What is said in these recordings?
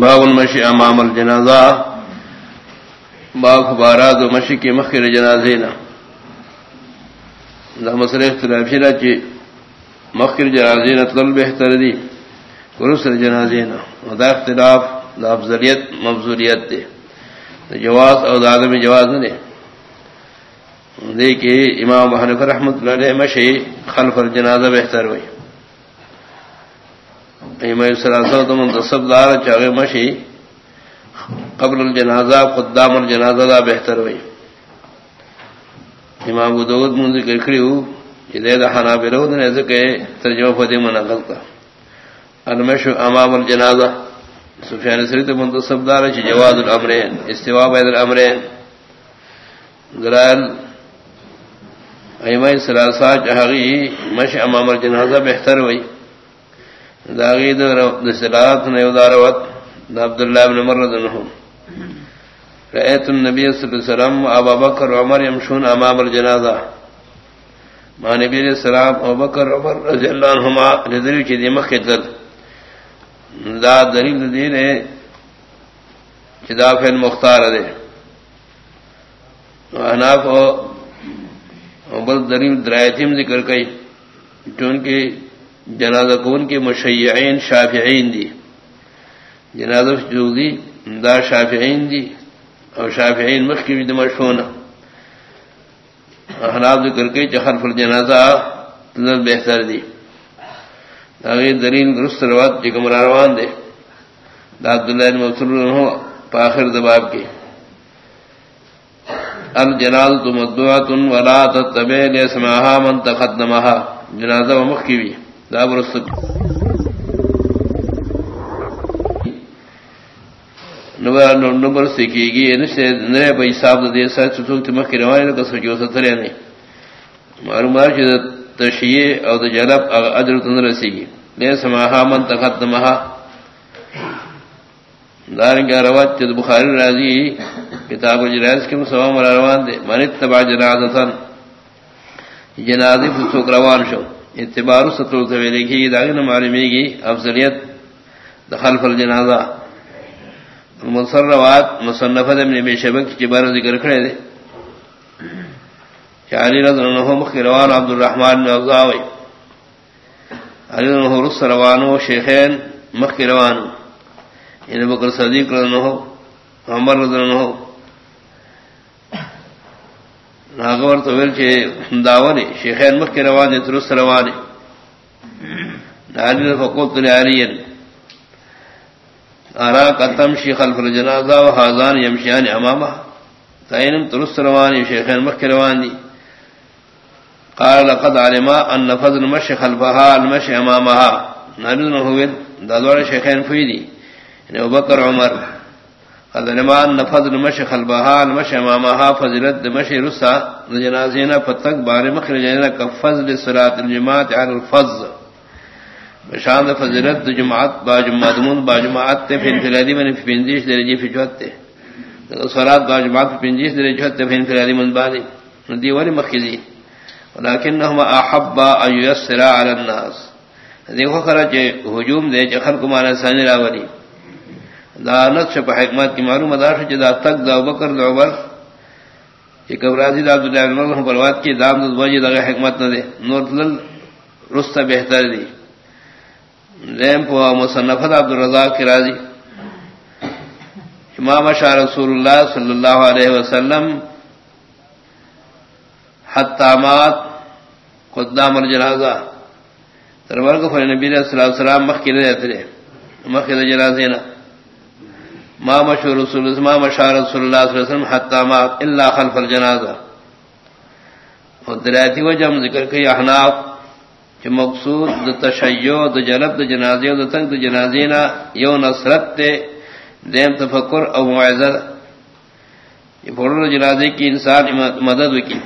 باب المشی امام الجنازہ باب بارات و مشی کی مخیر جنازینا دا مسئلہ اختلافی را چی مخیر جنازینا طلب بہتر دی قرصر جنازینا دا اختلاف، دا افضلیت، مفضولیت دے۔ دا جواز او دا آدم جواز نہ دے امام حنف رحمت اللہ علیہ مشی خلف الجنازہ بہتر ہوئی۔ تو منتصب دار چاغ مشی قبل الجنازہ قدام الجنازہ دا بہتر ہوئی۔ امام دود من ذکر کری ہو کہ دے دا حنابلہ نے ذکر ترجمہ فدی منقل کا المش امام الجنازہ۔ سفیان سری تو منتصب دار چ جواز الامرین، استواء بین الامرین۔ درال ایمای سلاسا چاہی مش امام الجنازہ بہتر ہوئی۔ داغی دسلات نیوداروت دا عبداللہ بن مرد انہم رأیت النبی صلی اللہ علیہ وسلم ابا بکر عمر یمشون امام الجنازہ. ما نبی علیہ السلام ابا بکر عمر رضی اللہ عنہما لدلیل کی دیمخ کی دل. دا دلیل دین ہے چدا فیل مختار دے. احناف و بل دلیل درائتیم ذکر کئی. چونکہ جنازہ کون کے مشیعین، شافعین دی۔ جنازہ جو دی، دا شافعین دی اور شافعین مخ کی بھی مشہون حناب ذکر کے چخر فل جنازہ بہتر دی۔ داغی دلیل درست روات جکم روان دے۔ دا عبداللہ مبصر ہو پاخر دباب کی الجناز تمدعت ولا تتبع لیسماها من تقدمها جنازہ مخ کی بھی۔ نمبر سیکھی گی نئے بھائی صاحب دے سا چوک تمک کی روایت کا سوچو سترے نہیں معلوم تشیے اور جلب اجر تندر سیگی. لے سماہا من تقدمہا دارن کا روایت بخاری راضی کتاب جی الجنائز کے مسوا مرا روان دے. من اتبع جنازتن جنازی فسوک روان شو. اعتبار ستر سے دیکھی گی داغ معلومی گی افضلیت دخل فل جنازہ مسروات مصنف ابن ابی شبک کی بار ذکر کھڑے دے۔ علی رضی اللہ عنہ مخروان عبد الرحمن بن اوزاوی علی رضی اللہ عنہ روانو، شیخین مخروان ان یعنی بکر صدیق رضی اللہ عنہ، عمر رضی اللہ عنہ۔ ناغور تو ویل چے داونی شیخین مخ کے روان درست روان علی فقلت لعلی ارا قتم شیخ خلف الجنازہ و حاضان یمشیان امامہ تینم درست روان شیخین مخ کے روان دی قال لقد علما ان فضل مشي خلفها المشي امامها. نريد نحوين دادوار شيخين فيدي یعنی ابو بكر عمر. قد علما ان فضل مشي خلفها امامها فضلت مشي رسا جنازینا فتق بار مخر جنینا کفضل صلاة الجماعت عن الفض بشاند فضلت جماعت، با جماعت من با جماعت تے پھر انفرادی من پھر پنجیش درجی پھر چوت تے. صلاة با جماعت پھر پنجیش درجی چوت تے پھر انفرادی من بانی. دیوالی مخیزی. ولكنهما احب ان يسر على الناس. دیکھو کرا کہ ہجوم دے چخر کو مانا سانی راولی. دانت سے حکمت کی معلوم ادار سے جدا تک دا بکر دا عمر کہ کبرازی دا عبداللہ بن عمر بروات کی دام دا وجہ دا حکمت نہ دے نور تلل رستا بہتر دی لیم پو مصنفت عبدالرزاق کی راضی امام شاہ رسول اللہ صلی اللہ علیہ وسلم حتامات قدام الجنازہ ترور کو فر نبی صلی اللہ علیہ وسلم مخ کی رہتے رہے، مخ کی جنازے نا۔ ما مشهور رسول اللہ ما مشار رسول اللہ صلی اللہ علیہ وسلم حتی حتامات الا خلف الجنازہ اور دلاتی وجہ ہم ذکر کہ احناف کہ مقصود د تشیع، د جلب د جنازے، د تنگ، د جنازے نا یو نصرت تے، دیم تفکر او موعظہ یہ پڑھو جنازے کی انسان مدد کی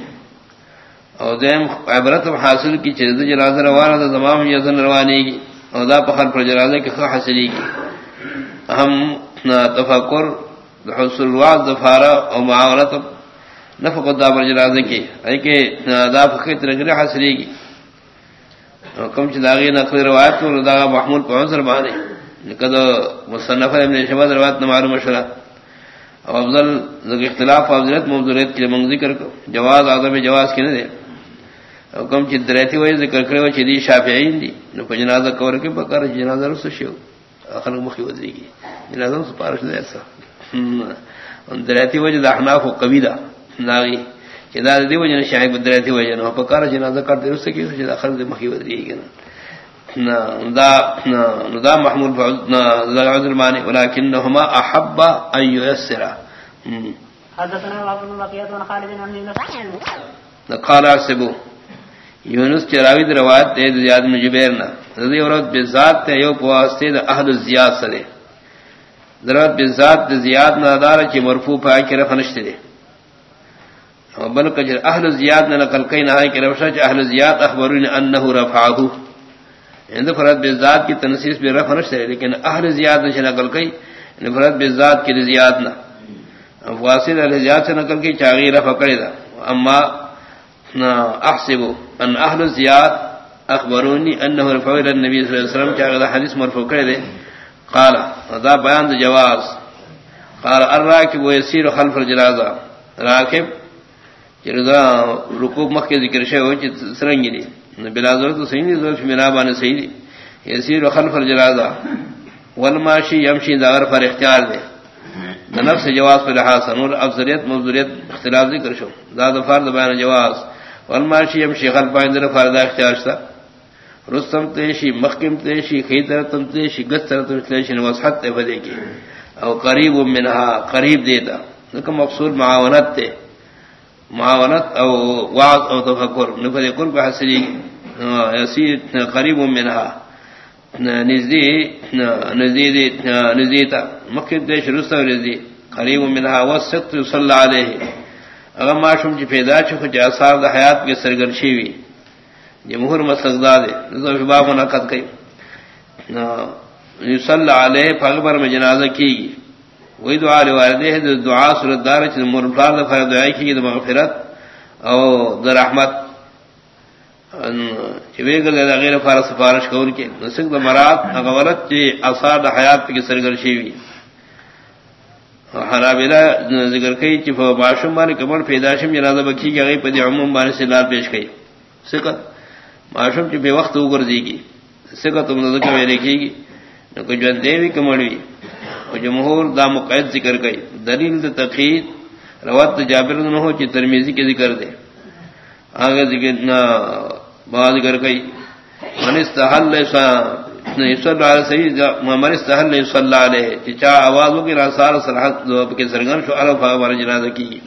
او دیم عبرت حاصل کی چیز جنازہ روانہ دا زمان یزن روانی کی او دا پخر پر جنازہ کی خواہ حاصلی کی ہم تفکر حصول الواز دفارہ او معاونت نفق یعنی دا پر جنازہ کی۔ ایک دا فقیت رگل حاصلی کی۔ کم چی داغی نقل روایت کو دا محمول پر عنصر بانے لقد مصنف ابن شباب روایت نہ معلوم مشورہ اب افضل اختلاف افضلت مبذوریت کے منگ ذکر کو۔ جواز آدم جواز کی نہ دے۔ حکم چد رہتی ہوئی ذکر کرے وہ چدی شافعین دی۔ نو جنازہ کور کے بکر جنازہ رس شو اخر مخی وزی کی۔ جنازہ سپارش دے ایسا۔ درہتی وجہ دحناف و قبیدہ ناغی۔ چدا دی وجہ شاہد بدرہتی وجہ نو۔ بکر جنازہ کر دے رس کی چدا اخر دے مخی وزی کی دا محمود عذر مانی ولكنهما احب ان ييسر حدثنا ابن بقيه بن خالد بن قال سبو یونس چراوی روایت دے زیاد بن جبیر نا رضی اورت بذات تے یو پواستے دا اہل زیاد سدے درات بذات دے زیاد نہ دار چ مرفوع پا کے رفنشتے دے بلکہ جر اہل زیاد نہ نقل کین نہ کہ روشا چ اہل زیاد اخبرون انه رفعه. یعنی ہند فرد بذات کی تنسیس بے رفع نشتے لیکن اہل زیاد نے نقل کی یعنی ان فرد بذات کی زیاد نہ واصل علیہ زیاد سے نقل کی چاغی رفع کرے دا اما احسب ان اہل زیاد اخبرونی انه رفع الى النبي صلی اللہ علیہ وسلم چاغی حدیث مرفوع کرے قال ذا بیان دے جواز. قال الراكب ويسير خلف الجنازه راكب جردا رکوع مکہ ذکر شے ہو چ سرنگی دی. بلا ضرورت صحیح نہیں ضرورت میرا بان صحیح دی. یسیر خلف الجنازہ. والماشی یمشی دار پر اختیار دے نفس جواز پر لحاظ نور افضلیت مبذوریت اختلاف ذکر شو. زاد فرد بیان جواز. والماشی یمشی خلف اندر فرد اختیار شتا رستم تیشی مخکم تیشی خیدرتم تیشی گسترتم تیشی نوسحت تے فدے کی. او قریب منها قریب دیتا. لیکن مقصود معاونت تے. معاونت او وعظ او تفکر. نفذ قرب حسری یسیر قریب منها نزدی نزدی نزدیتا مکھد دیش رسو رزدی قریب منها وسط صلی علیہ. اگر معشوم جی چی پیدا چکو چی جی اصحاب دا حیات کے سرگرشی وی. جی جمہور مسلک دا دے. نظر شباب منعقد کئی. یصلی علیہ فاغبر میں جنازہ کی گی. وہی دعا روایدے ہے دعا سورت دار چ مرفار دفع دعائی کی د مغفرت او د رحمت. چوے گل دا غیر فار سفارش کور کے. نسک د مراد غورت چ اثار د حیات کی سرگرشی وی. حرابلا ذکر کئی چ باشم مان کمر پیداشم جنازہ جی بکی کی گئی پدی عموم بان سے لار پیش کئی. سکت؟ معشوم چ بے وقت اوگر دی گی. سکت تم ذکر میں لکھی گی؟ نو جو دیوی کمڑوی جمہور دا مقید ذکر گئی دلیل دا تقید روات جابر نہ ہو چی ترمیزی کے ذکر دے. آگے ذکر با ذکر گئی من استحل صلی علیہ سید من استحل صلی علیہ چی چاہ آوازوں کی راسال کے سرگن شو عرف آبار جنازہ کی۔